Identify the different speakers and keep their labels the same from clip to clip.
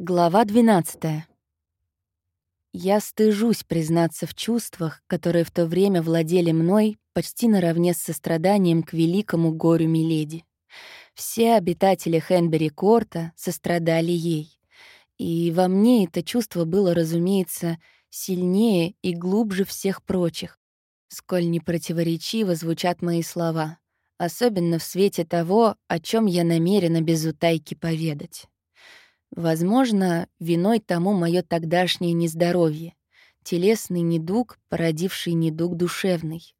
Speaker 1: Глава 12. Я стыжусь признаться в чувствах, которые в то время владели мной почти наравне с состраданием к великому горю Миледи. Все обитатели Хенбери-Корта сострадали ей. И во мне это чувство было, разумеется, сильнее и глубже всех прочих, сколь непротиворечиво звучат мои слова, особенно в свете того, о чем я намерена без утайки поведать. Возможно, виной тому мое тогдашнее нездоровье, телесный недуг, породивший недуг душевный.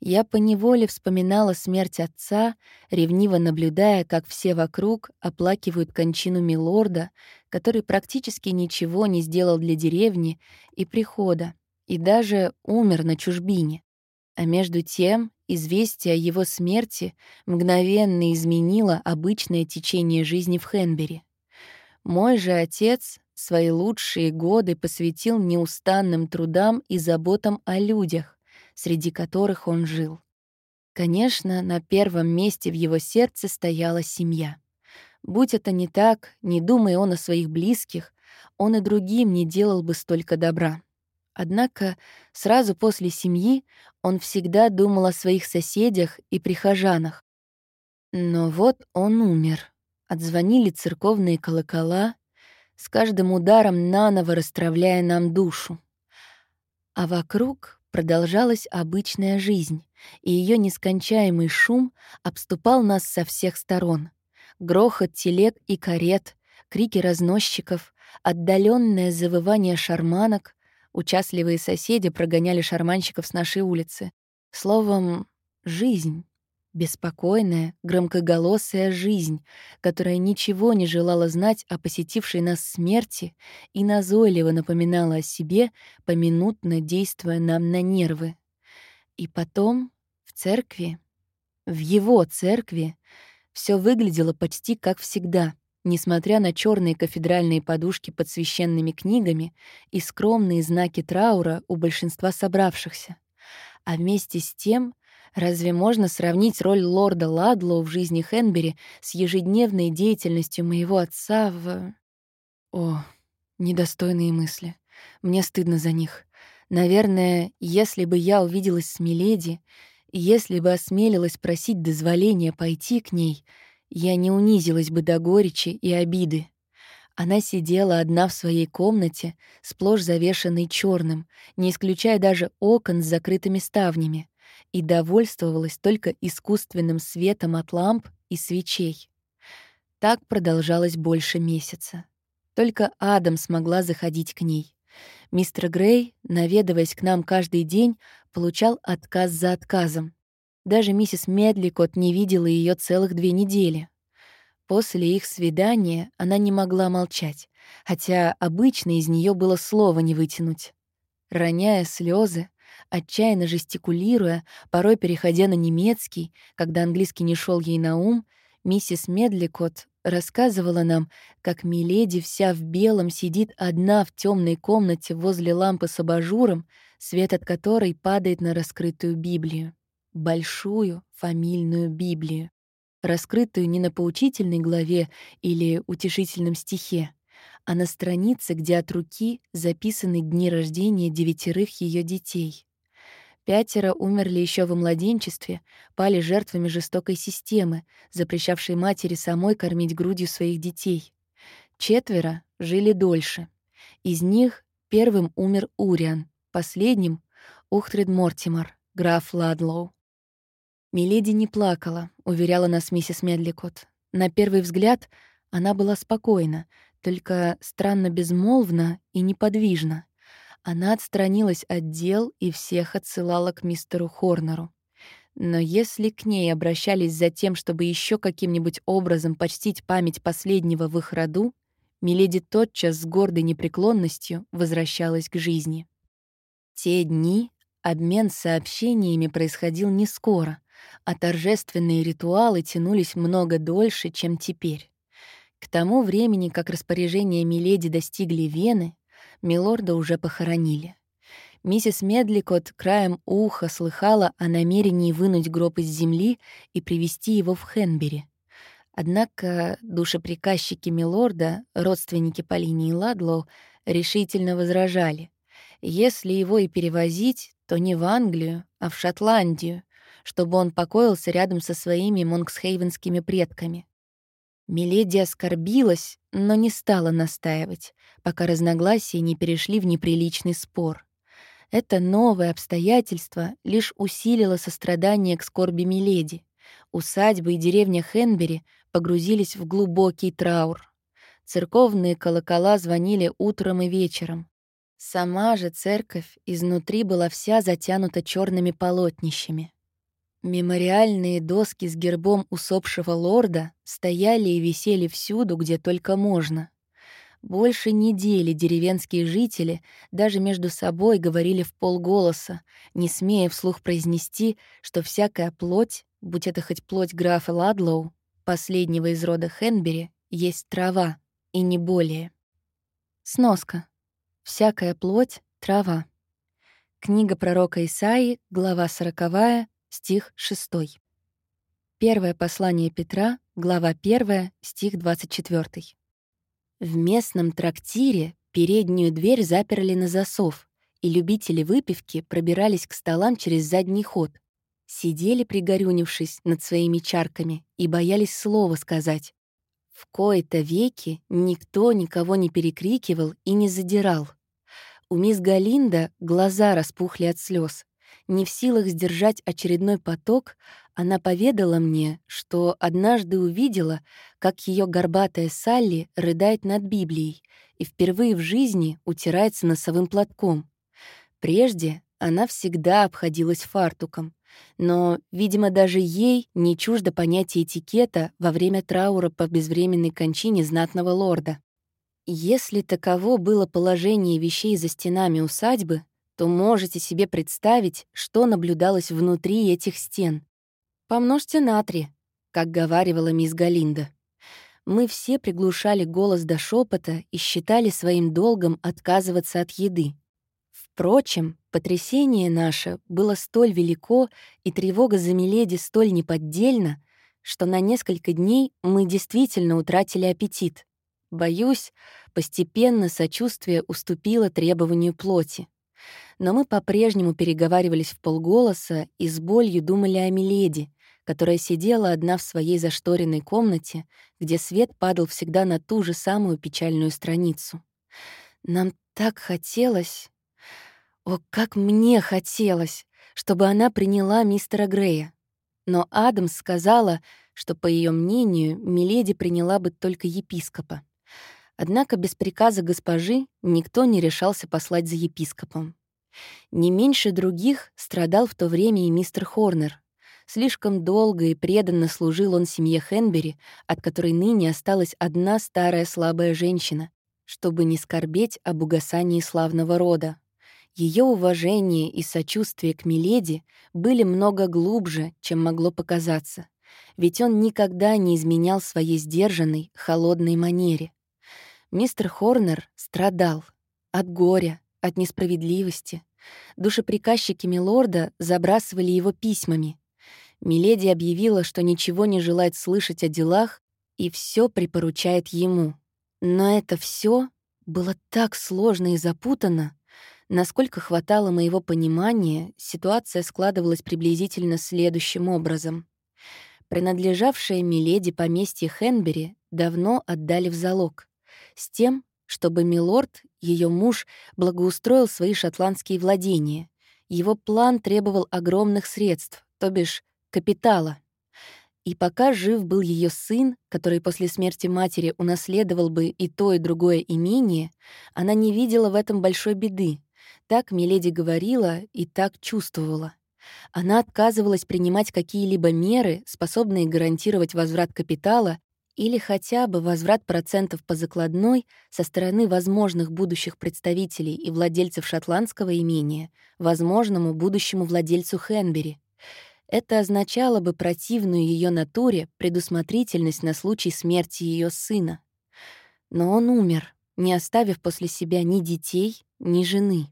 Speaker 1: Я поневоле вспоминала смерть отца, ревниво наблюдая, как все вокруг оплакивают кончину милорда, который практически ничего не сделал для деревни и прихода, и даже умер на чужбине. А между тем, известие о его смерти мгновенно изменило обычное течение жизни в Хенбери. Мой же отец свои лучшие годы посвятил неустанным трудам и заботам о людях, среди которых он жил. Конечно, на первом месте в его сердце стояла семья. Будь это не так, не думая он о своих близких, он и другим не делал бы столько добра. Однако сразу после семьи он всегда думал о своих соседях и прихожанах. Но вот он умер. Отзвонили церковные колокола, с каждым ударом наново расстравляя нам душу. А вокруг продолжалась обычная жизнь, и ее нескончаемый шум обступал нас со всех сторон. Грохот телег и карет, крики разносчиков, отдаленное завывание шарманок, участливые соседи прогоняли шарманщиков с нашей улицы. Словом, жизнь. Беспокойная, громкоголосая жизнь, которая ничего не желала знать о посетившей нас смерти и назойливо напоминала о себе, поминутно действуя нам на нервы. И потом в церкви, в его церкви, все выглядело почти как всегда, несмотря на черные кафедральные подушки под священными книгами и скромные знаки траура у большинства собравшихся. А вместе с тем Разве можно сравнить роль лорда Ладлоу в жизни Хенбери с ежедневной деятельностью моего отца в... О, недостойные мысли. Мне стыдно за них. Наверное, если бы я увиделась с Миледи, если бы осмелилась просить дозволения пойти к ней, я не унизилась бы до горечи и обиды. Она сидела одна в своей комнате, сплошь завешенной черным, не исключая даже окон с закрытыми ставнями и довольствовалась только искусственным светом от ламп и свечей. Так продолжалось больше месяца. Только Адам смогла заходить к ней. Мистер Грей, наведываясь к нам каждый день, получал отказ за отказом. Даже миссис Медликот не видела ее целых две недели. После их свидания она не могла молчать, хотя обычно из нее было слова не вытянуть. Роняя слезы, Отчаянно жестикулируя, порой переходя на немецкий, когда английский не шел ей на ум, миссис Медликот рассказывала нам, как Миледи вся в белом сидит одна в темной комнате возле лампы с абажуром, свет от которой падает на раскрытую Библию. Большую фамильную Библию. Раскрытую не на поучительной главе или утешительном стихе, а на странице, где от руки записаны дни рождения девятерых ее детей. Пятеро умерли еще во младенчестве, пали жертвами жестокой системы, запрещавшей матери самой кормить грудью своих детей. Четверо жили дольше. Из них первым умер Уриан, последним — Ухтрид Мортимар, граф Ладлоу. Миледи не плакала, уверяла нас миссис Медликот. На первый взгляд она была спокойна, только странно безмолвна и неподвижна. Она отстранилась от дел и всех отсылала к мистеру Хорнеру. Но если к ней обращались за тем, чтобы еще каким-нибудь образом почтить память последнего в их роду, Миледи тотчас с гордой непреклонностью возвращалась к жизни. Те дни обмен сообщениями происходил не скоро, а торжественные ритуалы тянулись много дольше, чем теперь. К тому времени, как распоряжения Миледи достигли Вены, Милорда уже похоронили. Миссис Медликот краем уха слыхала о намерении вынуть гроб из земли и привести его в Хенбери. Однако душеприказчики Милорда, родственники по линии Ладлоу, решительно возражали. Если его и перевозить, то не в Англию, а в Шотландию, чтобы он покоился рядом со своими монксхейвенскими предками. Миледи оскорбилась, но не стала настаивать, пока разногласия не перешли в неприличный спор. Это новое обстоятельство лишь усилило сострадание к скорби Миледи. Усадьба и деревня Хенбери погрузились в глубокий траур. Церковные колокола звонили утром и вечером. Сама же церковь изнутри была вся затянута черными полотнищами. Мемориальные доски с гербом усопшего лорда стояли и висели всюду, где только можно. Больше недели деревенские жители даже между собой говорили в полголоса, не смея вслух произнести, что всякая плоть, будь это хоть плоть графа Ладлоу, последнего из рода Хенбери, есть трава, и не более. Сноска. Всякая плоть — трава. Книга пророка Исаии, глава 40, стих 6. Первое послание Петра, глава 1, стих 24. В местном трактире переднюю дверь заперли на засов, и любители выпивки пробирались к столам через задний ход. Сидели, пригорюнившись над своими чарками, и боялись слова сказать. В кои-то веки никто никого не перекрикивал и не задирал. У мисс Галинда глаза распухли от слез. Не в силах сдержать очередной поток, она поведала мне, что однажды увидела, как ее горбатая Салли рыдает над Библией и впервые в жизни утирается носовым платком. Прежде она всегда обходилась фартуком, но, видимо, даже ей не чуждо понятие этикета во время траура по безвременной кончине знатного лорда. Если таково было положение вещей за стенами усадьбы, то можете себе представить, что наблюдалось внутри этих стен. «Помножьте на три», как говаривала мисс Галинда. Мы все приглушали голос до шепота и считали своим долгом отказываться от еды. Впрочем, потрясение наше было столь велико и тревога за Миледи столь неподдельна, что на несколько дней мы действительно утратили аппетит. Боюсь, постепенно сочувствие уступило требованию плоти. Но мы по-прежнему переговаривались в полголоса и с болью думали о Миледи, которая сидела одна в своей зашторенной комнате, где свет падал всегда на ту же самую печальную страницу. Нам так хотелось... О, как мне хотелось, чтобы она приняла мистера Грея. Но Адамс сказала, что, по ее мнению, Миледи приняла бы только епископа. Однако без приказа госпожи никто не решался послать за епископом. Не меньше других страдал в то время и мистер Хорнер, Слишком долго и преданно служил он семье Хенбери, от которой ныне осталась одна старая слабая женщина, чтобы не скорбеть об угасании славного рода. Ее уважение и сочувствие к Миледи были много глубже, чем могло показаться, ведь он никогда не изменял своей сдержанной, холодной манере. Мистер Хорнер страдал от горя, от несправедливости. Душеприказчики Милорда забрасывали его письмами, Миледи объявила, что ничего не желает слышать о делах и все припоручает ему. Но это все было так сложно и запутано. Насколько хватало моего понимания, ситуация складывалась приблизительно следующим образом. Принадлежавшее Миледи поместье Хенбери давно отдали в залог, с тем, чтобы Милорд, ее муж, благоустроил свои шотландские владения. Его план требовал огромных средств, то бишь капитала. И пока жив был ее сын, который после смерти матери унаследовал бы и то, и другое имение, она не видела в этом большой беды. Так Миледи говорила и так чувствовала. Она отказывалась принимать какие-либо меры, способные гарантировать возврат капитала или хотя бы возврат процентов по закладной со стороны возможных будущих представителей и владельцев шотландского имения, возможному будущему владельцу Хенбери. Это означало бы противную ее натуре предусмотрительность на случай смерти ее сына. Но он умер, не оставив после себя ни детей, ни жены.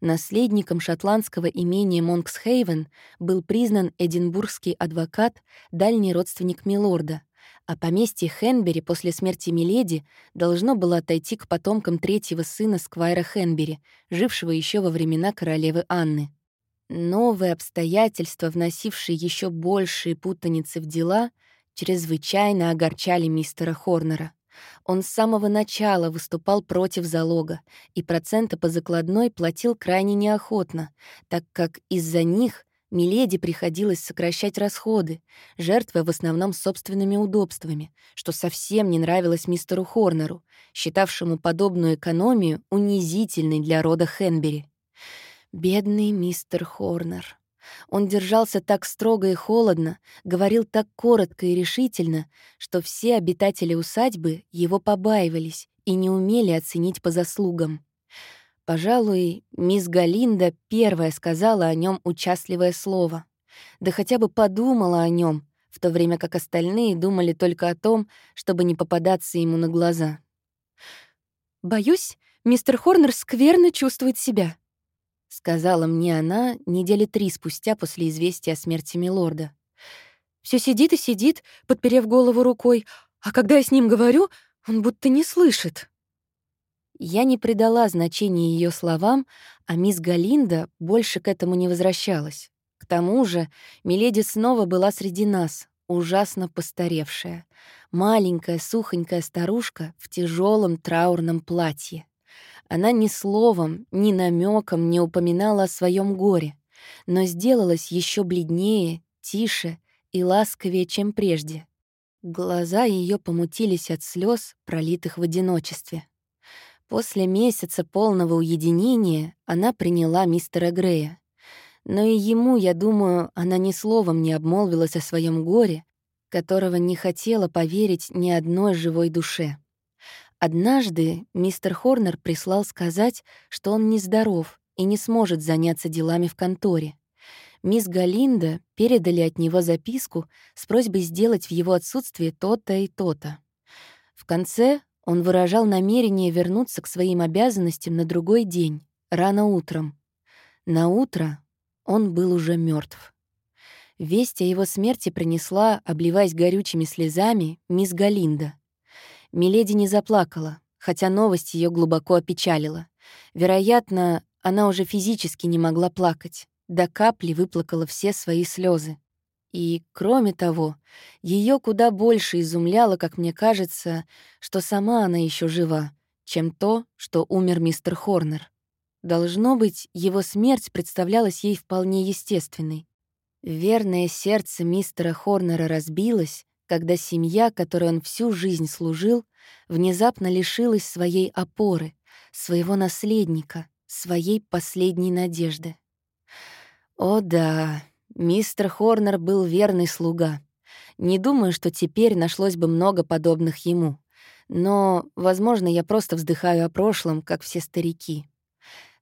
Speaker 1: Наследником шотландского имения Монксхейвен был признан эдинбургский адвокат, дальний родственник Милорда, а поместье Хенбери после смерти Миледи должно было отойти к потомкам третьего сына Сквайра Хенбери, жившего еще во времена королевы Анны. Новые обстоятельства, вносившие еще большие путаницы в дела, чрезвычайно огорчали мистера Хорнера. Он с самого начала выступал против залога, и проценты по закладной платил крайне неохотно, так как из-за них Миледи приходилось сокращать расходы, жертвуя в основном собственными удобствами, что совсем не нравилось мистеру Хорнеру, считавшему подобную экономию унизительной для рода Хенбери. Бедный мистер Хорнер. Он держался так строго и холодно, говорил так коротко и решительно, что все обитатели усадьбы его побаивались и не умели оценить по заслугам. Пожалуй, мисс Галинда первая сказала о нем участливое слово. Да хотя бы подумала о нем, в то время как остальные думали только о том, чтобы не попадаться ему на глаза. «Боюсь, мистер Хорнер скверно чувствует себя», — сказала мне она недели три спустя после известия о смерти милорда. Все сидит и сидит, подперев голову рукой, а когда я с ним говорю, он будто не слышит». Я не придала значения ее словам, а мисс Галинда больше к этому не возвращалась. К тому же Миледи снова была среди нас, ужасно постаревшая. Маленькая, сухонькая старушка в тяжелом траурном платье. Она ни словом, ни намеком не упоминала о своем горе, но сделалась еще бледнее, тише и ласковее, чем прежде. Глаза ее помутились от слез, пролитых в одиночестве. После месяца полного уединения она приняла мистера Грея. Но и ему, я думаю, она ни словом не обмолвилась о своем горе, которого не хотела поверить ни одной живой душе. Однажды мистер Хорнер прислал сказать, что он нездоров и не сможет заняться делами в конторе. Мисс Галинда передали от него записку с просьбой сделать в его отсутствие то-то и то-то. В конце он выражал намерение вернуться к своим обязанностям на другой день, рано утром. На утро он был уже мертв. Весть о его смерти принесла, обливаясь горючими слезами, мисс Галинда. Миледи не заплакала, хотя новость ее глубоко опечалила. Вероятно, она уже физически не могла плакать. До капли выплакала все свои слезы. И, кроме того, ее куда больше изумляло, как мне кажется, что сама она еще жива, чем то, что умер мистер Хорнер. Должно быть, его смерть представлялась ей вполне естественной. Верное сердце мистера Хорнера разбилось, когда семья, которой он всю жизнь служил, внезапно лишилась своей опоры, своего наследника, своей последней надежды. О да, Мистер Хорнер был верный слуга. Не думаю, что теперь нашлось бы много подобных ему. Но, возможно, я просто вздыхаю о прошлом, как все старики.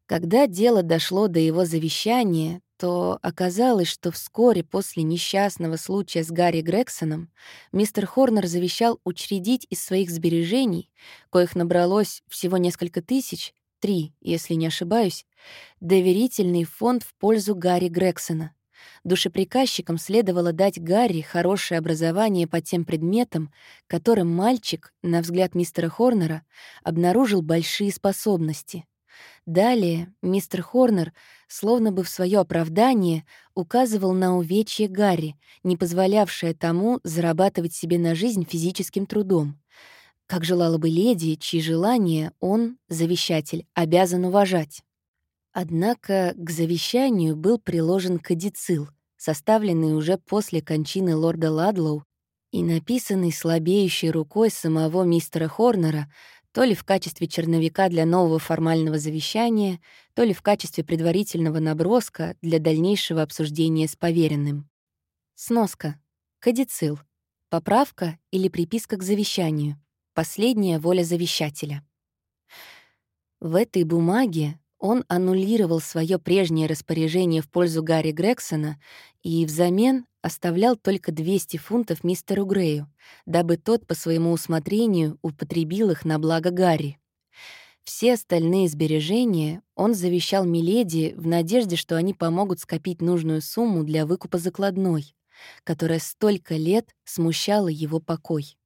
Speaker 1: Когда дело дошло до его завещания, то оказалось, что вскоре после несчастного случая с Гарри Грексоном мистер Хорнер завещал учредить из своих сбережений, коих набралось всего несколько тысяч, три, если не ошибаюсь, доверительный фонд в пользу Гарри Грексона — Душеприказчикам следовало дать Гарри хорошее образование по тем предметам, которым мальчик, на взгляд мистера Хорнера, обнаружил большие способности. Далее мистер Хорнер, словно бы в свое оправдание, указывал на увечье Гарри, не позволявшее тому зарабатывать себе на жизнь физическим трудом. Как желала бы леди, чьи желания он, завещатель, обязан уважать. Однако к завещанию был приложен кадицил, составленный уже после кончины лорда Ладлоу и написанный слабеющей рукой самого мистера Хорнера то ли в качестве черновика для нового формального завещания, то ли в качестве предварительного наброска для дальнейшего обсуждения с поверенным. Сноска. Кадицил. Поправка или приписка к завещанию. Последняя воля завещателя. В этой бумаге он аннулировал свое прежнее распоряжение в пользу Гарри Грексона и взамен оставлял только 200 фунтов мистеру Грею, дабы тот по своему усмотрению употребил их на благо Гарри. Все остальные сбережения он завещал Миледи в надежде, что они помогут скопить нужную сумму для выкупа закладной. которая столько лет смущала его покой.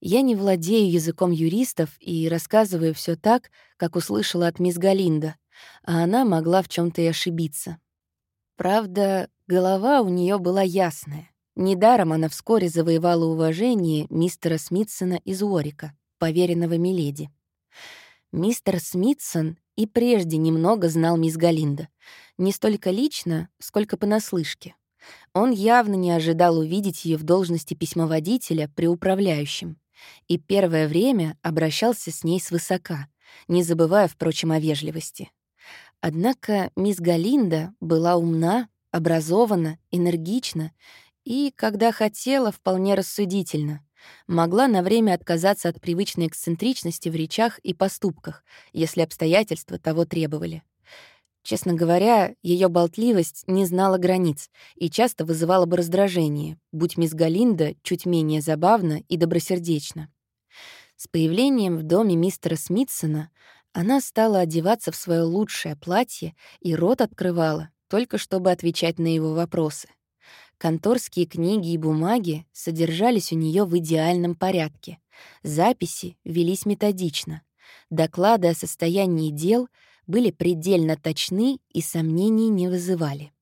Speaker 1: Я не владею языком юристов и рассказываю все так, как услышала от мисс Галинда, а она могла в чем то и ошибиться. Правда, голова у нее была ясная. Недаром она вскоре завоевала уважение мистера Смитсона из Уорика, поверенного Миледи. Мистер Смитсон и прежде немного знал мисс Галинда. Не столько лично, сколько понаслышке. Он явно не ожидал увидеть ее в должности письмоводителя при управляющем. И первое время обращался с ней свысока, не забывая, впрочем, о вежливости. Однако мисс Галинда была умна, образована, энергична и, когда хотела, вполне рассудительна могла на время отказаться от привычной эксцентричности в речах и поступках, если обстоятельства того требовали. Честно говоря, ее болтливость не знала границ и часто вызывала бы раздражение, будь мисс Галинда чуть менее забавна и добросердечна. С появлением в доме мистера Смитсона она стала одеваться в свое лучшее платье и рот открывала, только чтобы отвечать на его вопросы. Конторские книги и бумаги содержались у нее в идеальном порядке. Записи велись методично. Доклады о состоянии дел были предельно точны и сомнений не вызывали.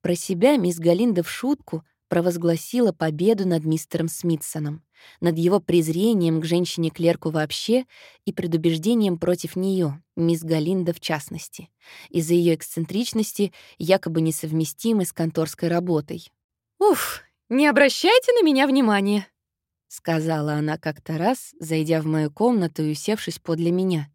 Speaker 1: Про себя мисс Галинда в шутку провозгласила победу над мистером Смитсоном, над его презрением к женщине-клерку вообще и предубеждением против нее, мисс Галинда в частности, из-за ее эксцентричности, якобы несовместимой с конторской работой.
Speaker 2: «Уф, не обращайте на меня внимания», —
Speaker 1: сказала она как-то раз, зайдя в мою комнату и усевшись подле меня.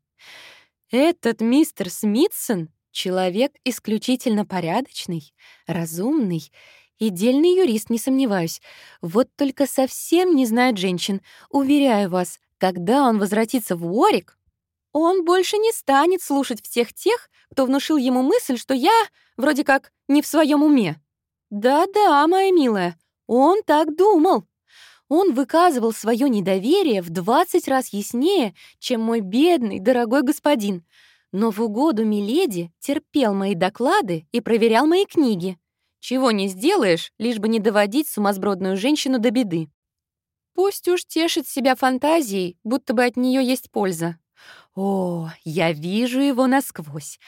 Speaker 2: «Этот мистер Смитсон — человек исключительно порядочный, разумный и дельный юрист, не сомневаюсь. Вот только совсем не знает женщин. Уверяю вас, когда он возвратится в Уорик, он больше не станет слушать всех тех, кто внушил ему мысль, что я вроде как не в своем уме. Да-да, моя милая, он так думал. Он выказывал свое недоверие в двадцать раз яснее, чем мой бедный, дорогой господин. Но в угоду Миледи терпел мои доклады и проверял мои книги. Чего не сделаешь, лишь бы не доводить сумасбродную женщину до беды. Пусть уж тешит себя фантазией, будто бы от нее есть польза. О, я вижу его насквозь.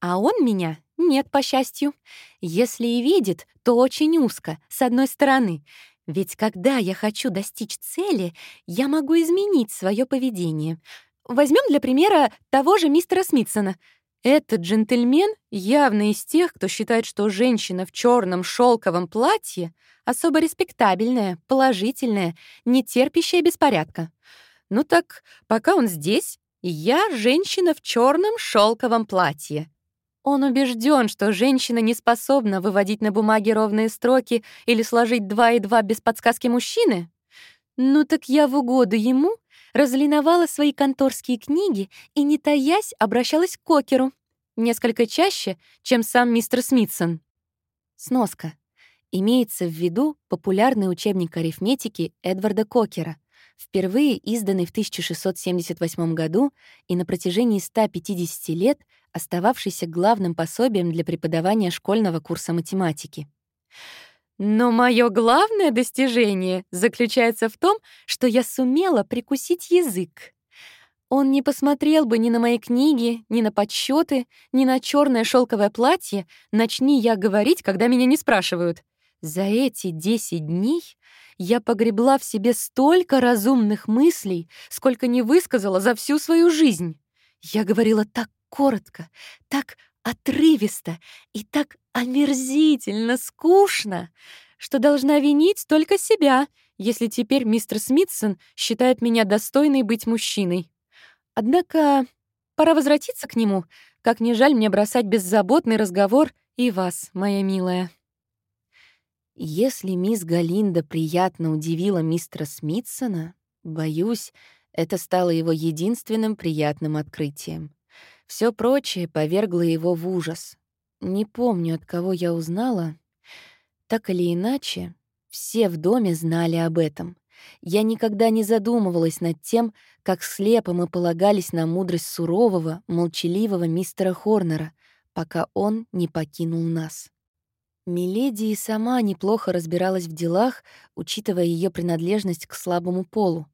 Speaker 2: А он меня нет, по счастью. Если и видит, то очень узко, с одной стороны. Ведь когда я хочу достичь цели, я могу изменить свое поведение. Возьмем для примера того же мистера Смитсона. Этот джентльмен явно из тех, кто считает, что женщина в черном шелковом платье особо респектабельная, положительная, не терпящая беспорядка. Ну так, пока он здесь, я женщина в черном шелковом платье. Он убежден, что женщина не способна выводить на бумаге ровные строки или сложить два и два без подсказки мужчины? Ну так я в угоду ему разлиновала свои конторские книги и, не таясь, обращалась к Кокеру. Несколько чаще, чем сам мистер Смитсон.
Speaker 1: Сноска. Имеется в виду популярный учебник арифметики Эдварда Кокера, впервые изданный в 1678 году и на протяжении 150 лет остававшийся главным пособием для преподавания школьного курса математики.
Speaker 2: Но мое главное достижение заключается в том, что я сумела прикусить язык. Он не посмотрел бы ни на мои книги, ни на подсчеты, ни на черное шелковое платье, начни я говорить, когда меня не спрашивают. За эти 10 дней я погребла в себе столько разумных мыслей, сколько не высказала за всю свою жизнь. Я говорила так коротко, так отрывисто и так омерзительно скучно, что должна винить только себя, если теперь мистер Смитсон считает меня достойной быть мужчиной. Однако пора возвратиться к нему, как не жаль мне бросать беззаботный разговор и вас, моя милая.
Speaker 1: Если мисс Галинда приятно удивила мистера Смитсона, боюсь, это стало его единственным приятным открытием. Все прочее повергло его в ужас. Не помню, от кого я узнала. Так или иначе, все в доме знали об этом. Я никогда не задумывалась над тем, как слепо мы полагались на мудрость сурового, молчаливого мистера Хорнера, пока он не покинул нас. Миледи и сама неплохо разбиралась в делах, учитывая ее принадлежность к слабому полу.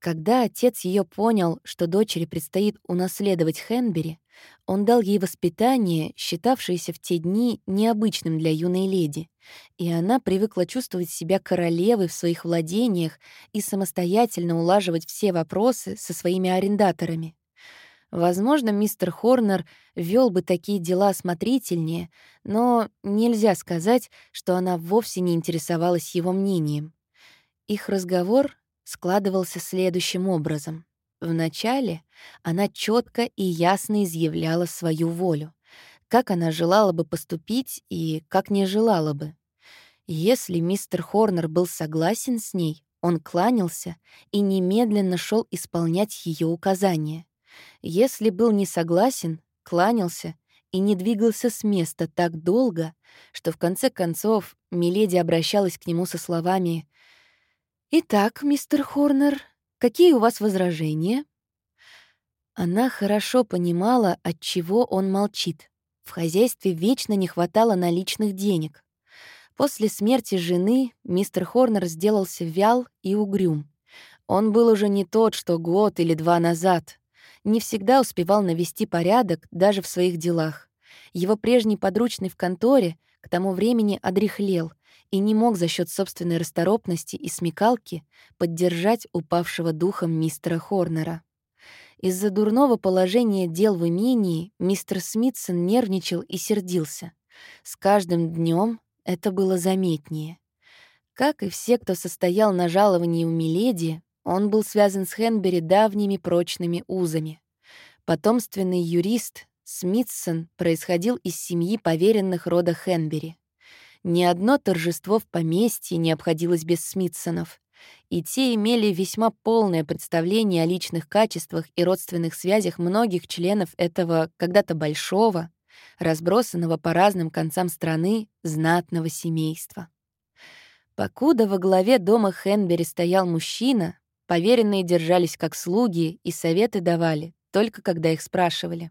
Speaker 1: Когда отец ее понял, что дочери предстоит унаследовать Хенбери, он дал ей воспитание, считавшееся в те дни необычным для юной леди, и она привыкла чувствовать себя королевой в своих владениях и самостоятельно улаживать все вопросы со своими арендаторами. Возможно, мистер Хорнер вел бы такие дела осмотрительнее, но нельзя сказать, что она вовсе не интересовалась его мнением. Их разговор складывался следующим образом. Вначале она четко и ясно изъявляла свою волю, как она желала бы поступить и как не желала бы. Если мистер Хорнер был согласен с ней, он кланялся и немедленно шел исполнять ее указания. Если был не согласен, кланялся и не двигался с места так долго, что в конце концов Миледи обращалась к нему со словами «Итак, мистер Хорнер, какие у вас возражения?» Она хорошо понимала, от чего он молчит. В хозяйстве вечно не хватало наличных денег. После смерти жены мистер Хорнер сделался вял и угрюм. Он был уже не тот, что год или два назад. Не всегда успевал навести порядок даже в своих делах. Его прежний подручный в конторе к тому времени одряхлел и не мог за счет собственной расторопности и смекалки поддержать упавшего духом мистера Хорнера. Из-за дурного положения дел в имении мистер Смитсон нервничал и сердился. С каждым днем это было заметнее. Как и все, кто состоял на жаловании у Миледи, он был связан с Хенбери давними прочными узами. Потомственный юрист Смитсон происходил из семьи поверенных рода Хенбери. Ни одно торжество в поместье не обходилось без Смитсонов, и те имели весьма полное представление о личных качествах и родственных связях многих членов этого когда-то большого, разбросанного по разным концам страны знатного семейства. Покуда во главе дома Хенбери стоял мужчина, поверенные держались как слуги и советы давали, только когда их спрашивали.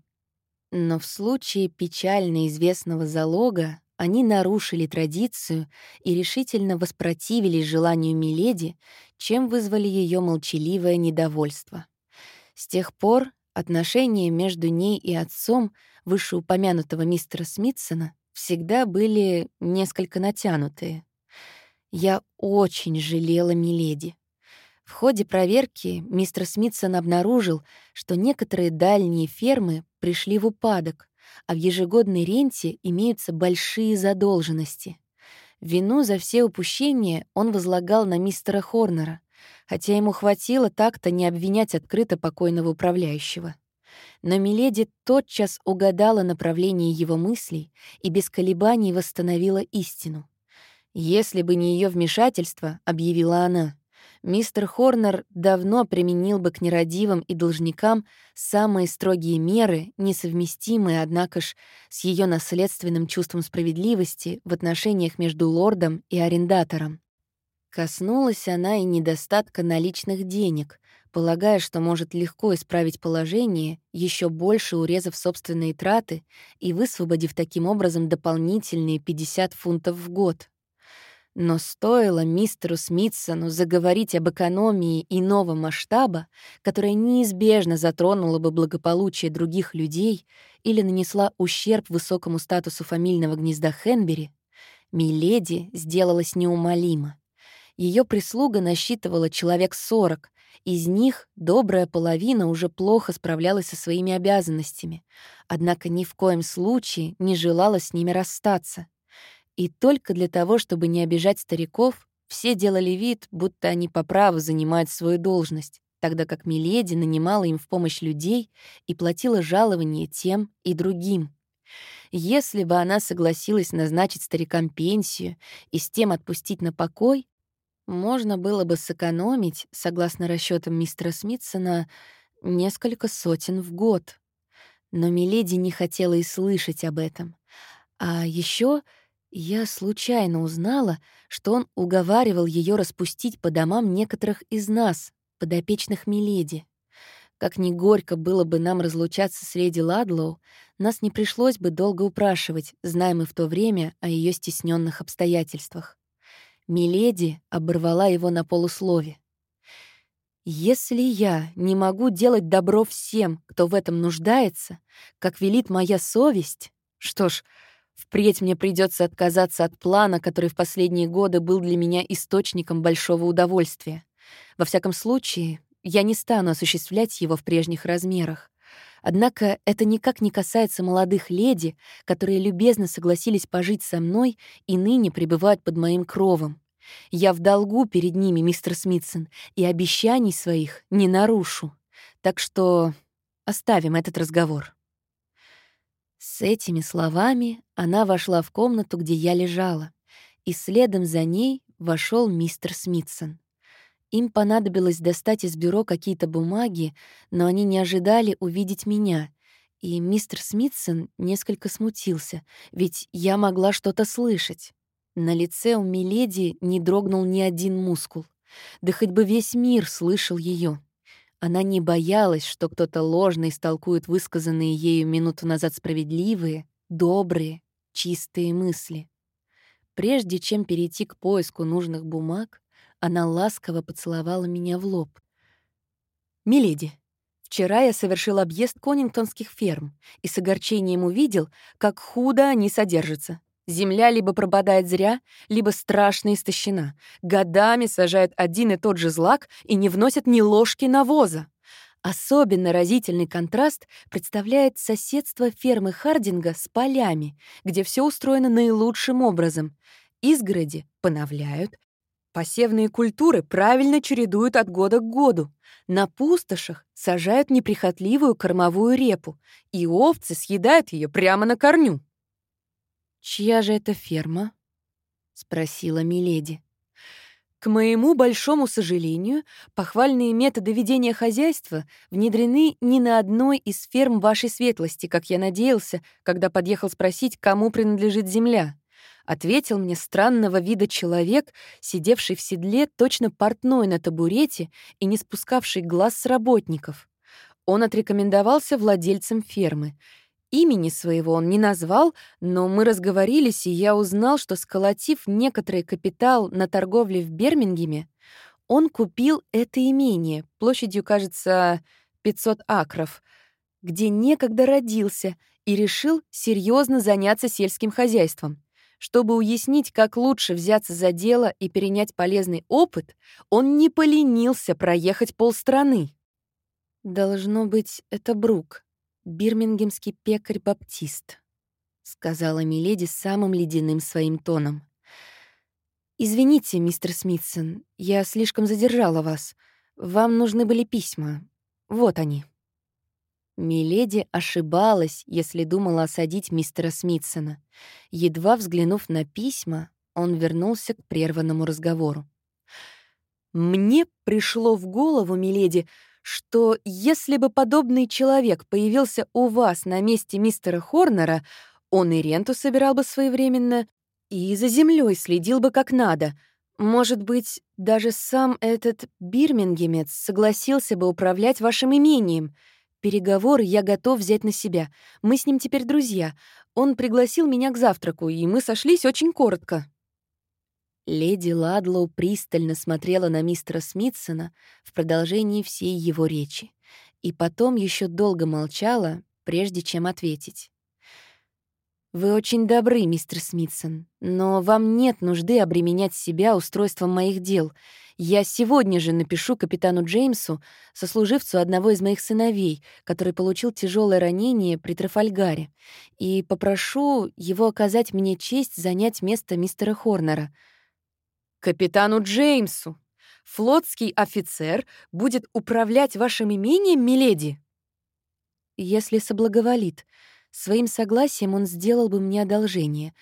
Speaker 1: Но в случае печально известного залога они нарушили традицию и решительно воспротивились желанию Миледи, чем вызвали ее молчаливое недовольство. С тех пор отношения между ней и отцом вышеупомянутого мистера Смитсона всегда были несколько натянутые. Я очень жалела Миледи. В ходе проверки мистер Смитсон обнаружил, что некоторые дальние фермы пришли в упадок, а в ежегодной ренте имеются большие задолженности. Вину за все упущения он возлагал на мистера Хорнера, хотя ему хватило так-то не обвинять открыто покойного управляющего. Но Миледи тотчас угадала направление его мыслей и без колебаний восстановила истину. «Если бы не ее вмешательство», — объявила она, мистер Хорнер давно применил бы к нерадивым и должникам самые строгие меры, несовместимые, однако ж, с ее наследственным чувством справедливости в отношениях между лордом и арендатором. Коснулась она и недостатка наличных денег, полагая, что может легко исправить положение, еще больше урезав собственные траты и высвободив таким образом дополнительные 50 фунтов в год. Но стоило мистеру Смитсону заговорить об экономии иного масштаба, которая неизбежно затронула бы благополучие других людей или нанесла ущерб высокому статусу фамильного гнезда Хенбери, Миледи сделалась неумолима. Ее прислуга насчитывала человек сорок, из них добрая половина уже плохо справлялась со своими обязанностями, однако ни в коем случае не желала с ними расстаться — и только для того, чтобы не обижать стариков, все делали вид, будто они по праву занимают свою должность, тогда как Миледи нанимала им в помощь людей и платила жалование тем и другим. Если бы она согласилась назначить старикам пенсию и с тем отпустить на покой, можно было бы сэкономить, согласно расчетам мистера Смитсона, несколько сотен в год. Но Миледи не хотела и слышать об этом. А еще я случайно узнала, что он уговаривал ее распустить по домам некоторых из нас, подопечных Миледи. Как ни горько было бы нам разлучаться с леди Ладлоу, нас не пришлось бы долго упрашивать, зная мы в то время о ее стесненных обстоятельствах. Миледи оборвала его на полуслове. «Если я не могу делать добро всем, кто в этом нуждается, как велит моя совесть, что ж, впредь мне придется отказаться от плана, который в последние годы был для меня источником большого удовольствия. Во всяком случае, я не стану осуществлять его в прежних размерах. Однако это никак не касается молодых леди, которые любезно согласились пожить со мной и ныне пребывают под моим кровом. Я в долгу перед ними, мистер Смитсон, и обещаний своих не нарушу. Так что оставим этот разговор». С этими словами она вошла в комнату, где я лежала, и следом за ней вошел мистер Смитсон. Им понадобилось достать из бюро какие-то бумаги, но они не ожидали увидеть меня, и мистер Смитсон несколько смутился, ведь я могла что-то слышать. На лице у Миледи не дрогнул ни один мускул. Да хоть бы весь мир слышал ее. Она не боялась, что кто-то ложно истолкует высказанные ею минуту назад справедливые, добрые, чистые мысли. Прежде чем перейти к поиску нужных бумаг, она ласково поцеловала меня в лоб. «Миледи, вчера я совершил объезд конингтонских ферм и с огорчением увидел, как худо они содержатся. Земля либо пропадает зря, либо страшно истощена. Годами сажают один и тот же злак и не вносят ни ложки навоза. Особенно разительный контраст представляет соседство фермы Хардинга с полями, где все устроено наилучшим образом. Изгороди поновляют, Посевные культуры правильно чередуют от года к году. На пустошах сажают неприхотливую кормовую репу, и овцы съедают ее прямо на корню. «Чья же это ферма?» — спросила Миледи. К моему большому сожалению, похвальные методы ведения хозяйства внедрены не на одной из ферм вашей светлости, как я надеялся, когда подъехал спросить, кому принадлежит земля ответил мне странного вида человек, сидевший в седле точно портной на табурете и не спускавший глаз с работников. Он отрекомендовался владельцем фермы. Имени своего он не назвал, но мы разговорились, и я узнал, что, сколотив некоторый капитал на торговле в Бермингеме, он купил это имение, площадью, кажется, 500 акров, где некогда родился, и решил серьезно заняться сельским хозяйством. Чтобы уяснить, как лучше взяться за дело и перенять полезный опыт, он не поленился проехать полстраны. «Должно быть, это Брук, бирмингемский пекарь-баптист», — сказала Миледи самым ледяным своим тоном. «Извините, мистер Смитсон, я слишком задержала вас. Вам нужны были письма. Вот они». Миледи ошибалась, если думала осадить мистера Смитсона. Едва взглянув на письма, он вернулся к прерванному разговору. «Мне пришло в голову, миледи, что если бы подобный человек появился у вас на месте мистера Хорнера, он и ренту собирал бы своевременно, и за землей следил бы как надо. Может быть, даже сам этот бирмингемец согласился бы управлять вашим имением — Переговоры я готов взять на себя. Мы с ним теперь друзья. Он пригласил меня к завтраку, и мы сошлись очень коротко». Леди Ладлоу пристально смотрела на мистера Смитсона в продолжении всей его речи и потом еще долго молчала, прежде чем ответить. «Вы очень добры, мистер Смитсон, но вам нет нужды обременять себя устройством моих дел. Я сегодня же напишу капитану Джеймсу, сослуживцу одного из моих сыновей, который получил тяжелое ранение при Трафальгаре, и попрошу его оказать мне честь занять место мистера Хорнера». «Капитану Джеймсу! Флотский офицер будет управлять вашим имением, миледи?» «Если соблаговолит», Своим согласием он сделал бы мне одолжение.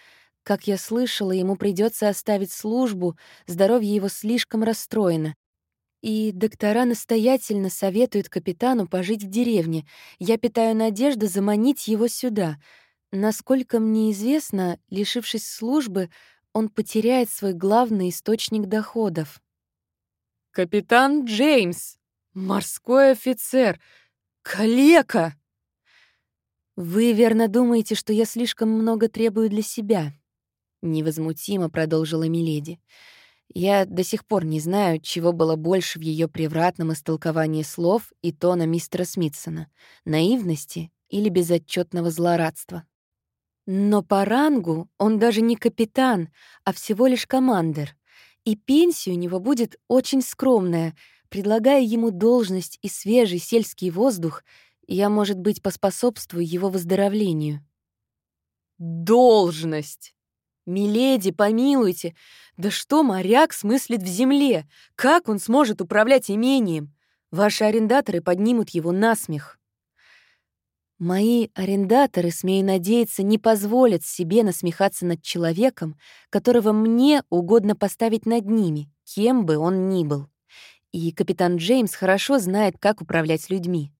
Speaker 1: Как я слышала, ему придется оставить службу, здоровье его слишком расстроено. И доктора настоятельно советуют капитану пожить в деревне. Я питаю надежду заманить его сюда. Насколько мне известно, лишившись службы, он потеряет свой главный источник доходов.
Speaker 2: «Капитан Джеймс! Морской офицер! «Калека!»
Speaker 1: «Вы верно думаете, что я слишком много требую для себя?» — невозмутимо продолжила Миледи. Я до сих пор не знаю, чего было больше в ее превратном истолковании слов и тона мистера Смитсона — наивности или безотчетного злорадства. Но по рангу он даже не капитан, а всего лишь командир, и пенсия у него будет очень скромная. Предлагая ему должность и свежий сельский воздух, я, может быть, поспособствую его выздоровлению.
Speaker 2: «Должность!» «Миледи, помилуйте! Да что моряк смыслит в земле? Как он сможет управлять имением? Ваши арендаторы поднимут его на смех».
Speaker 1: Мои арендаторы, смею надеяться, не позволят себе насмехаться над человеком, которого мне угодно поставить над ними, кем бы он ни был. И капитан Джеймс хорошо знает, как управлять людьми.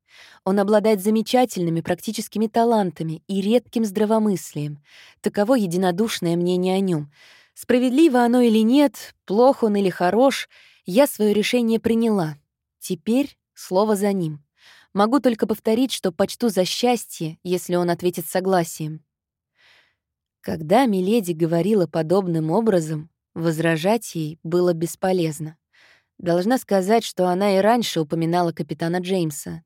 Speaker 1: Он обладает замечательными практическими талантами и редким здравомыслием. Таково единодушное мнение о нем. Справедливо оно или нет, плохо он или хорош, я свое решение приняла. Теперь слово за ним. Могу только повторить, что почту за счастье, если он ответит согласием. Когда Миледи говорила подобным образом, возражать ей было бесполезно. Должна сказать, что она и раньше упоминала капитана Джеймса,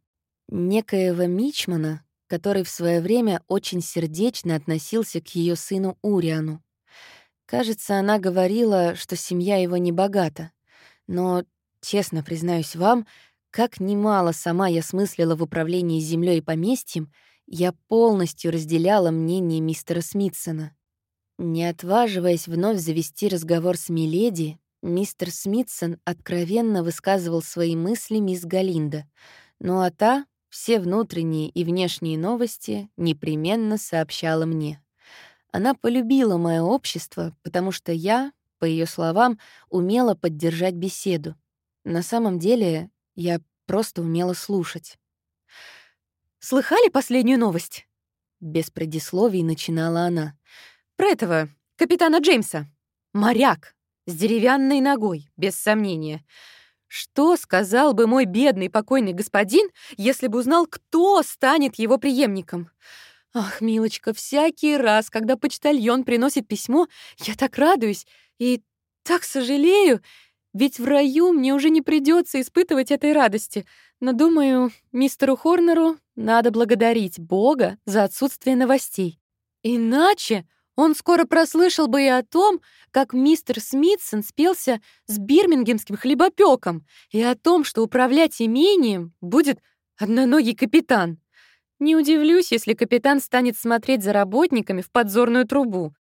Speaker 1: некоего Мичмана, который в свое время очень сердечно относился к ее сыну Уриану. Кажется, она говорила, что семья его не богата. Но, честно признаюсь вам, как немало сама я смыслила в управлении землей и поместьем, я полностью разделяла мнение мистера Смитсона. Не отваживаясь вновь завести разговор с Миледи, мистер Смитсон откровенно высказывал свои мысли мисс Галинда, ну а та все внутренние и внешние новости непременно сообщала мне. Она полюбила мое общество, потому что я, по ее словам, умела поддержать беседу. На самом деле, я просто умела слушать.
Speaker 2: «Слыхали последнюю новость?»
Speaker 1: Без предисловий начинала она.
Speaker 2: «Про этого, капитана Джеймса. Моряк, с деревянной ногой, без сомнения. Что сказал бы мой бедный покойный господин, если бы узнал, кто станет его преемником? Ах, милочка, всякий раз, когда почтальон приносит письмо, я так радуюсь и так сожалею, ведь в раю мне уже не придется испытывать этой радости. Но, думаю, мистеру Хорнеру надо благодарить Бога за отсутствие новостей. Иначе он скоро прослышал бы и о том, как мистер Смитсон спелся с бирмингемским хлебопеком, и о том, что управлять имением будет одноногий капитан. Не удивлюсь, если капитан станет смотреть за работниками в подзорную трубу.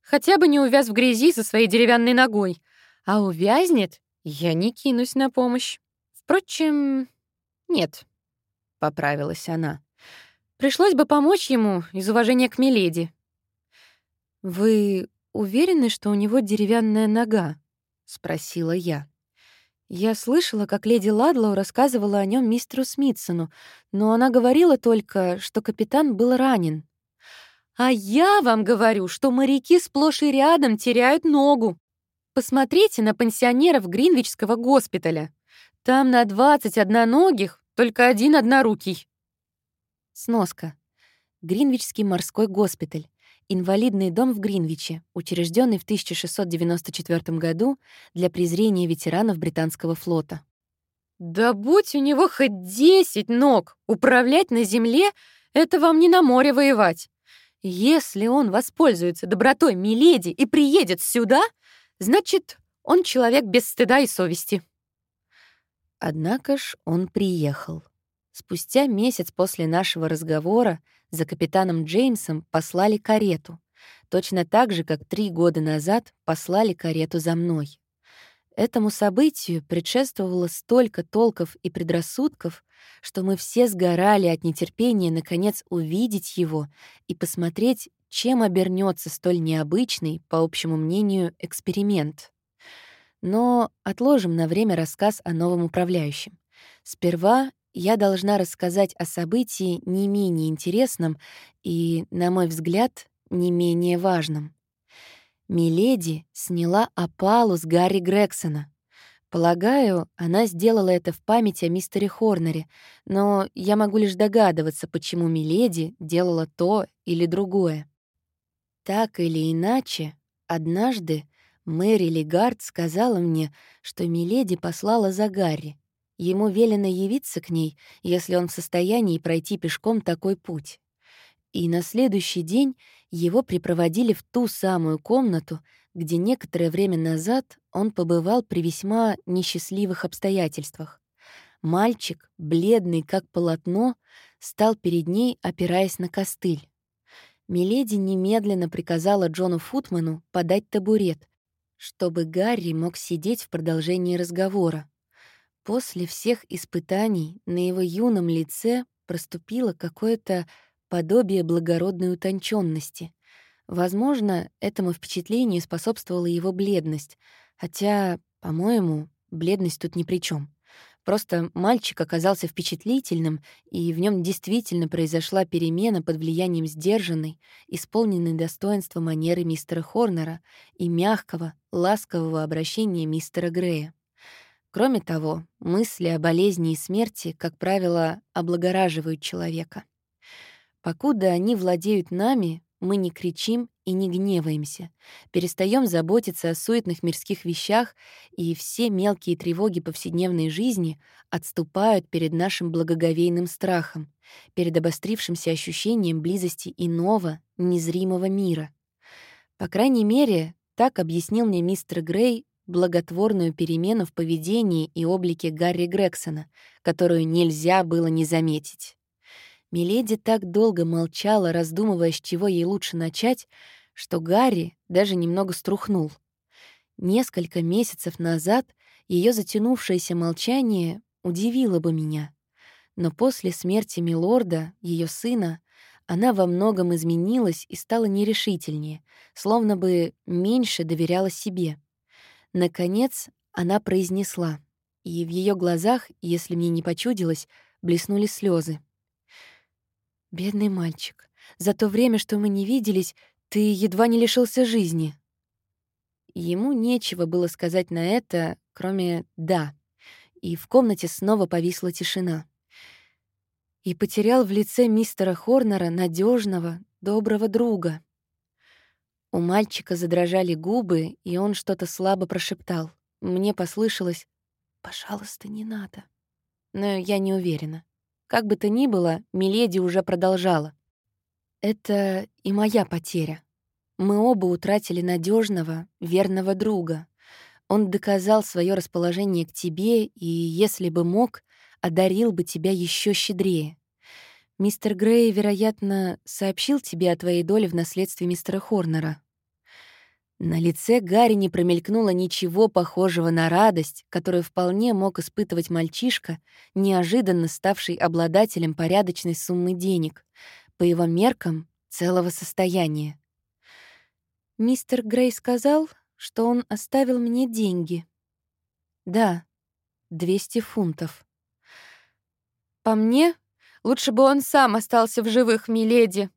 Speaker 2: Хотя бы не увяз в грязи со своей деревянной ногой. А увязнет, я не кинусь на помощь. Впрочем, нет, — поправилась она. Пришлось бы помочь ему из уважения к Миледи.
Speaker 1: «Вы уверены, что у него деревянная нога?» — спросила я. Я слышала, как леди Ладлоу рассказывала о нем мистеру Смитсону, но она говорила только, что капитан был ранен.
Speaker 2: «А я вам говорю, что моряки сплошь и рядом теряют ногу. Посмотрите на пенсионеров Гринвичского госпиталя. Там на 20 одноногих только один однорукий».
Speaker 1: Сноска. Гринвичский морской госпиталь инвалидный дом в Гринвиче, учрежденный в 1694 году для презрения ветеранов британского флота.
Speaker 2: «Да будь у него хоть десять ног! Управлять на земле — это вам не на море воевать! Если он воспользуется добротой Миледи и приедет сюда, значит, он человек без стыда и совести».
Speaker 1: Однако ж он приехал. Спустя месяц после нашего разговора за капитаном Джеймсом послали карету, точно так же, как три года назад послали карету за мной. Этому событию предшествовало столько толков и предрассудков, что мы все сгорали от нетерпения наконец увидеть его и посмотреть, чем обернется столь необычный, по общему мнению, эксперимент. Но отложим на время рассказ о новом управляющем. Сперва я должна рассказать о событии не менее интересном и, на мой взгляд, не менее важном. Миледи сняла опалу с Гарри Грексона. Полагаю, она сделала это в память о мистере Хорнере, но я могу лишь догадываться, почему Миледи делала то или другое. Так или иначе, однажды Мэри Легард сказала мне, что Миледи послала за Гарри. Ему велено явиться к ней, если он в состоянии пройти пешком такой путь. И на следующий день его припроводили в ту самую комнату, где некоторое время назад он побывал при весьма несчастливых обстоятельствах. Мальчик, бледный как полотно, стал перед ней, опираясь на костыль. Миледи немедленно приказала Джону Футману подать табурет, чтобы Гарри мог сидеть в продолжении разговора. После всех испытаний на его юном лице проступило какое-то подобие благородной утонченности. Возможно, этому впечатлению способствовала его бледность, хотя, по-моему, бледность тут ни при чем. Просто мальчик оказался впечатлительным, и в нем действительно произошла перемена под влиянием сдержанной, исполненной достоинства манеры мистера Хорнера и мягкого, ласкового обращения мистера Грея. Кроме того, мысли о болезни и смерти, как правило, облагораживают человека. Покуда они владеют нами, мы не кричим и не гневаемся, перестаем заботиться о суетных мирских вещах, и все мелкие тревоги повседневной жизни отступают перед нашим благоговейным страхом, перед обострившимся ощущением близости иного, незримого мира. По крайней мере, так объяснил мне мистер Грей благотворную перемену в поведении и облике Гарри Грексона, которую нельзя было не заметить. Миледи так долго молчала, раздумывая, с чего ей лучше начать, что Гарри даже немного струхнул. Несколько месяцев назад ее затянувшееся молчание удивило бы меня. Но после смерти Милорда, ее сына, она во многом изменилась и стала нерешительнее, словно бы меньше доверяла себе. Наконец, она произнесла, и в ее глазах, если мне не почудилось, блеснули слезы. «Бедный мальчик, за то время, что мы не виделись, ты едва не лишился жизни». Ему нечего было сказать на это, кроме «да», и в комнате снова повисла тишина. И потерял в лице мистера Хорнера надежного, доброго друга. У мальчика задрожали губы, и он что-то слабо прошептал. Мне послышалось «Пожалуйста, не надо». Но я не уверена. Как бы то ни было, Миледи уже продолжала. «Это и моя потеря. Мы оба утратили надежного, верного друга. Он доказал свое расположение к тебе и, если бы мог, одарил бы тебя еще щедрее. Мистер Грей, вероятно, сообщил тебе о твоей доле в наследстве мистера Хорнера. На лице Гарри не промелькнуло ничего похожего на радость, которую вполне мог испытывать мальчишка, неожиданно ставший обладателем порядочной суммы денег, по его меркам целого состояния. Мистер Грей сказал, что он оставил мне деньги. Да, 200 фунтов. По мне, лучше бы он сам остался в живых, миледи.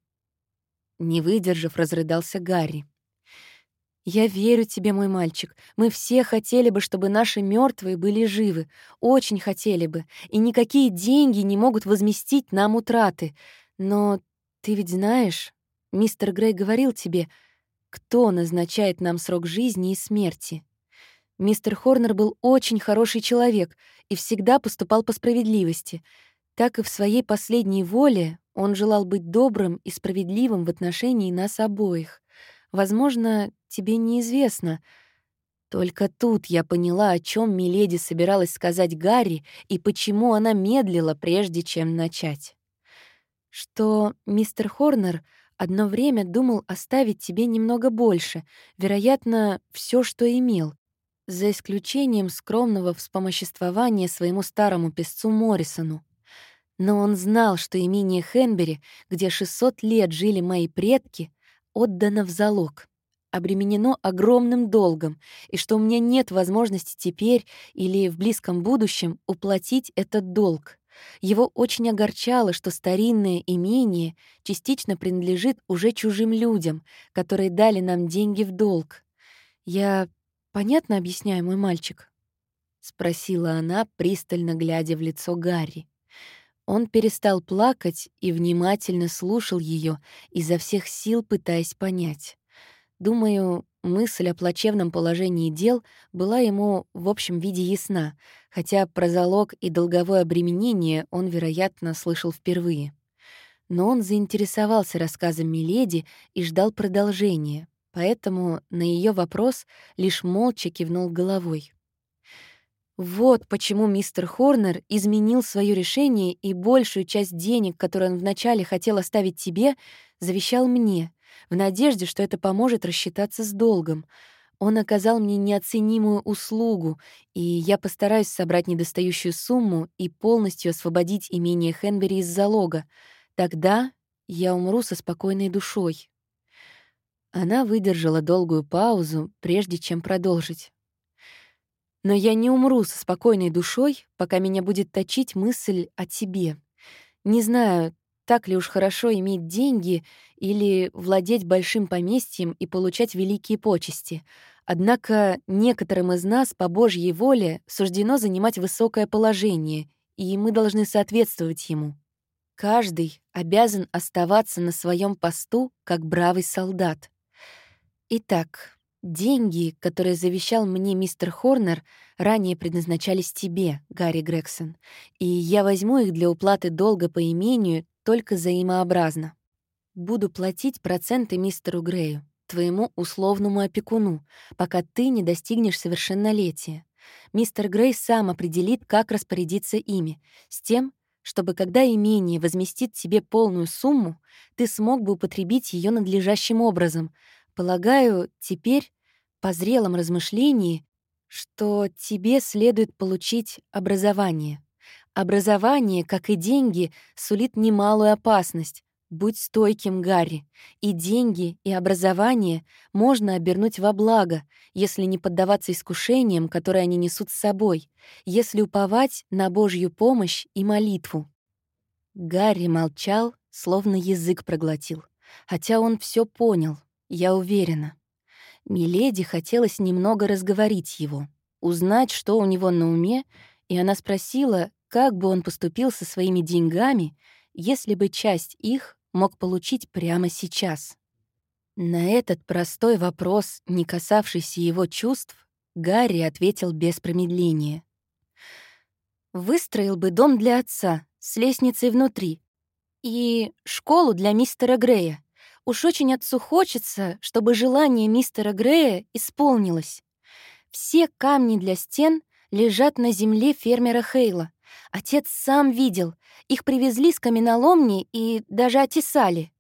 Speaker 1: Не выдержав, разрыдался Гарри. «Я верю тебе, мой мальчик. Мы все хотели бы, чтобы наши мертвые были живы. Очень хотели бы. И никакие деньги не могут возместить нам утраты. Но ты ведь знаешь, мистер Грей говорил тебе, кто назначает нам срок жизни и смерти. Мистер Хорнер был очень хороший человек и всегда поступал по справедливости. Так и в своей последней воле он желал быть добрым и справедливым в отношении нас обоих. Возможно, тебе неизвестно. Только тут я поняла, о чем Миледи собиралась сказать Гарри и почему она медлила, прежде чем начать. Что мистер Хорнер одно время думал оставить тебе немного больше, вероятно, все, что имел, за исключением скромного вспомоществования своему старому песцу Моррисону. Но он знал, что имение Хенбери, где 600 лет жили мои предки, отдано в залог, обременено огромным долгом, и что у меня нет возможности теперь или в близком будущем уплатить этот долг. Его очень огорчало, что старинное имение частично принадлежит уже чужим людям, которые дали нам деньги в долг. Я понятно объясняю, мой мальчик? спросила она, пристально глядя в лицо Гарри. Он перестал плакать и внимательно слушал ее, изо всех сил пытаясь понять. Думаю, мысль о плачевном положении дел была ему в общем виде ясна, хотя про залог и долговое обременение он, вероятно, слышал впервые. Но он заинтересовался рассказом Миледи и ждал продолжения, поэтому на ее вопрос лишь молча кивнул головой. Вот почему мистер Хорнер изменил свое решение и большую часть денег, которые он вначале хотел оставить тебе, завещал мне, в надежде, что это поможет рассчитаться с долгом. Он оказал мне неоценимую услугу, и я постараюсь собрать недостающую сумму и полностью освободить имение Хенбери из залога. Тогда я умру со спокойной душой. Она выдержала долгую паузу, прежде чем продолжить. Но я не умру со спокойной душой, пока меня будет точить мысль о тебе. Не знаю, так ли уж хорошо иметь деньги или владеть большим поместьем и получать великие почести. Однако некоторым из нас по Божьей воле суждено занимать высокое положение, и мы должны соответствовать ему. Каждый обязан оставаться на своем посту, как бравый солдат. Итак, деньги, которые завещал мне мистер Хорнер, ранее предназначались тебе, Гарри Грегсон, и я возьму их для уплаты долга по имению только взаимообразно. Буду платить проценты мистеру Грею, твоему условному опекуну, пока ты не достигнешь совершеннолетия. Мистер Грей сам определит, как распорядиться ими, с тем, чтобы когда имение возместит тебе полную сумму, ты смог бы употребить ее надлежащим образом — Полагаю, теперь, по зрелом размышлении, что тебе следует получить образование. Образование, как и деньги, сулит немалую опасность. Будь стойким, Гарри. И деньги, и образование можно обернуть во благо, если не поддаваться искушениям, которые они несут с собой, если уповать на Божью помощь и молитву. Гарри молчал, словно язык проглотил, хотя он все понял, я уверена. Миледи хотелось немного разговорить его, узнать, что у него на уме, и она спросила, как бы он поступил со своими деньгами, если бы часть их мог получить прямо сейчас. На этот простой вопрос, не касавшийся его чувств, Гарри ответил без промедления. «Выстроил бы дом для отца с лестницей внутри и школу для мистера Грея. Уж очень отцу хочется, чтобы желание мистера Грея исполнилось. Все камни для стен лежат на земле фермера Хейла. Отец сам видел. Их привезли с каменоломни и даже отесали.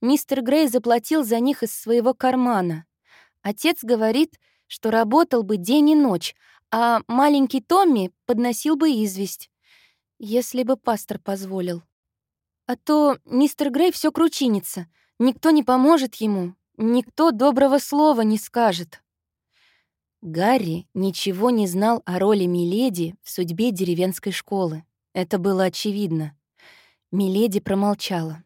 Speaker 1: Мистер Грей заплатил за них из своего кармана. Отец говорит, что работал бы день и ночь, а маленький Томми подносил бы известь. Если бы пастор позволил. А то мистер Грей все кручинится — Никто не поможет ему, никто доброго слова не скажет. Гарри ничего не знал о роли Миледи в судьбе деревенской школы. Это было очевидно. Миледи промолчала.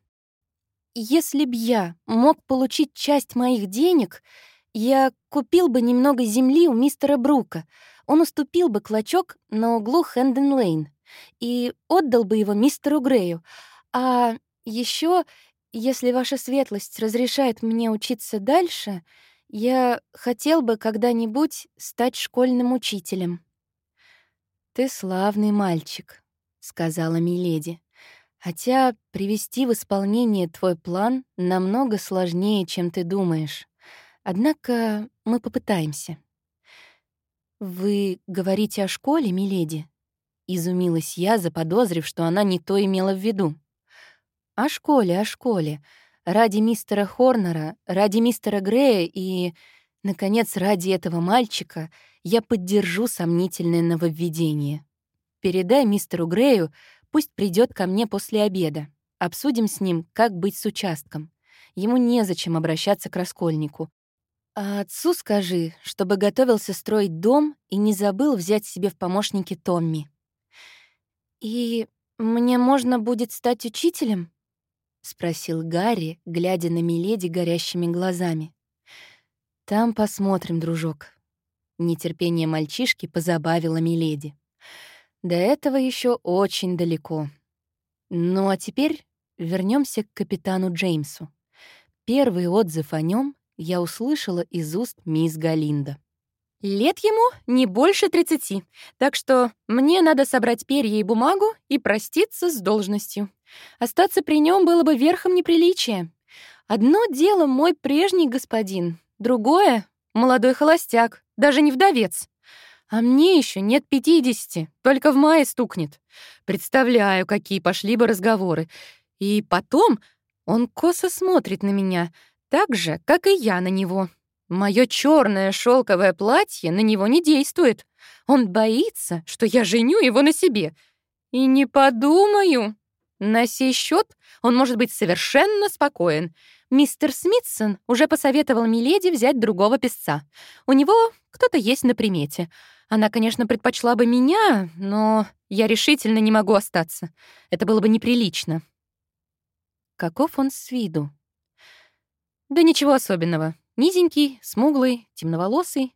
Speaker 1: «Если б я мог получить часть моих денег, я купил бы немного земли у мистера Брука. Он уступил бы клочок на углу Хэнден-Лейн и отдал бы его мистеру Грею. А еще если ваша светлость разрешает мне учиться дальше, я хотел бы когда-нибудь стать школьным учителем». «Ты славный мальчик», — сказала Миледи. «Хотя привести в исполнение твой план намного сложнее, чем ты думаешь. Однако мы попытаемся». «Вы говорите о школе, Миледи?» — изумилась я, заподозрив, что она не то имела в виду. О школе, о школе. Ради мистера Хорнера, ради мистера Грея и, наконец, ради этого мальчика я поддержу сомнительное нововведение. Передай мистеру Грею, пусть придет ко мне после обеда. Обсудим с ним, как быть с участком. Ему незачем обращаться к раскольнику. А отцу скажи, чтобы готовился строить дом и не забыл взять себе в помощники Томми. «И мне можно будет стать учителем?» — спросил Гарри, глядя на Миледи горящими глазами. «Там посмотрим, дружок. Нетерпение мальчишки позабавило Миледи. До этого еще очень далеко. Ну а теперь вернемся к капитану Джеймсу. Первый отзыв о нем я услышала из уст мисс Галинда.
Speaker 2: Лет ему не больше 30, так что мне надо собрать перья и бумагу и проститься с должностью. Остаться при нем было бы верхом неприличия. Одно дело мой прежний господин, другое — молодой холостяк, даже не вдовец. А мне еще нет пятидесяти, только в мае стукнет. Представляю, какие пошли бы разговоры. И потом он косо смотрит на меня, так же, как и я на него. Мое черное шелковое платье на него не действует. Он боится, что я женю его на себе. И не подумаю. На сей счет он может быть совершенно спокоен. Мистер Смитсон уже посоветовал Миледи взять другого песца. У него кто-то есть на примете. Она, конечно, предпочла бы меня, но я решительно не могу остаться. Это было бы неприлично.
Speaker 1: Каков он с виду?
Speaker 2: Да ничего особенного. Низенький, смуглый, темноволосый.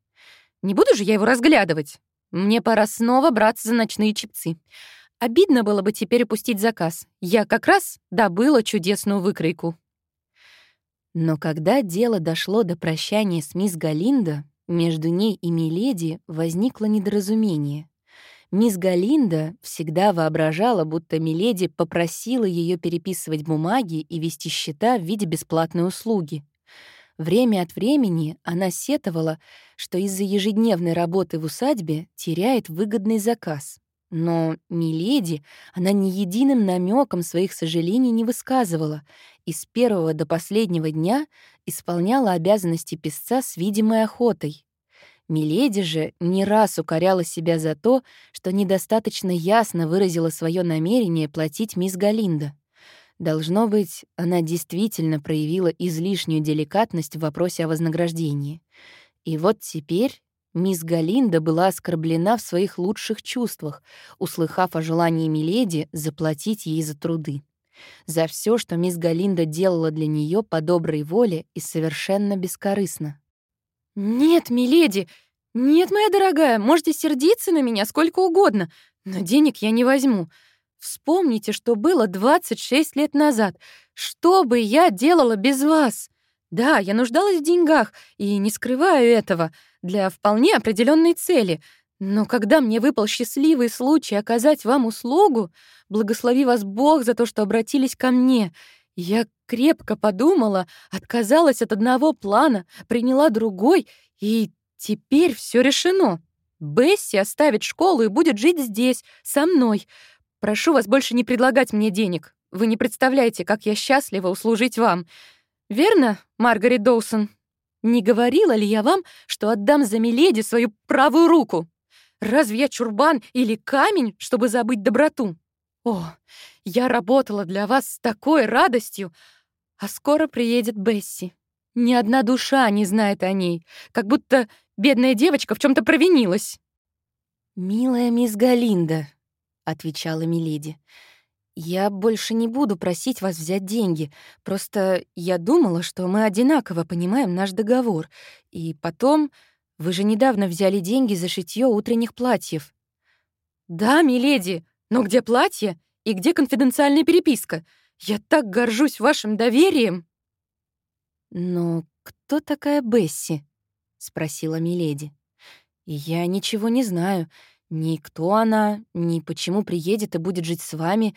Speaker 2: Не буду же я его разглядывать. Мне пора снова браться за ночные чипцы. Обидно было бы теперь упустить заказ. Я как раз добыла чудесную выкройку.
Speaker 1: Но когда дело дошло до прощания с мисс Галинда, между ней и Миледи возникло недоразумение. Мисс Галинда всегда воображала, будто Миледи попросила ее переписывать бумаги и вести счета в виде бесплатной услуги. Время от времени она сетовала, что из-за ежедневной работы в усадьбе теряет выгодный заказ. Но Миледи она ни единым намеком своих сожалений не высказывала и с первого до последнего дня исполняла обязанности писца с видимой охотой. Миледи же не раз укоряла себя за то, что недостаточно ясно выразила свое намерение платить мисс Галинда. Должно быть, она действительно проявила излишнюю деликатность в вопросе о вознаграждении. И вот теперь мисс Галинда была оскорблена в своих лучших чувствах, услыхав о желании Миледи заплатить ей за труды. За все, что мисс Галинда делала для нее по доброй воле и совершенно бескорыстно.
Speaker 2: «Нет, миледи! Нет, моя дорогая, можете сердиться на меня сколько угодно, но денег я не возьму. Вспомните, что было 26 лет назад. Что бы я делала без вас? Да, я нуждалась в деньгах, и не скрываю этого, для вполне определенной цели. Но когда мне выпал счастливый случай оказать вам услугу, благослови вас Бог за то, что обратились ко мне, я крепко подумала, отказалась от одного плана, приняла другой, и теперь все решено. Бесси оставит школу и будет жить здесь, со мной. Прошу вас больше не предлагать мне денег. Вы не представляете, как я счастлива услужить вам. Верно, Маргарет Доусон? Не говорила ли я вам, что отдам за Миледи свою правую руку? Разве я чурбан или камень, чтобы забыть доброту? О, я работала для вас с такой радостью, а скоро приедет Бесси. Ни одна душа не знает о ней, как будто бедная девочка в чем то провинилась.
Speaker 1: «Милая мисс Галинда», отвечала Миледи. «Я больше не буду просить вас взять деньги. Просто я думала, что мы одинаково понимаем наш договор. И потом, вы же недавно взяли деньги за шитье утренних платьев».
Speaker 2: «Да, миледи, но где платье и где конфиденциальная переписка? Я так горжусь вашим доверием!»
Speaker 1: «Но кто такая Бесси?» — спросила Миледи. «Я ничего не знаю. Ни кто она, ни почему приедет и будет жить с вами.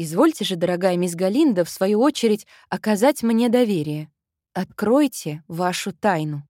Speaker 1: Извольте же, дорогая мисс Галинда, в свою очередь, оказать мне доверие. Откройте вашу тайну.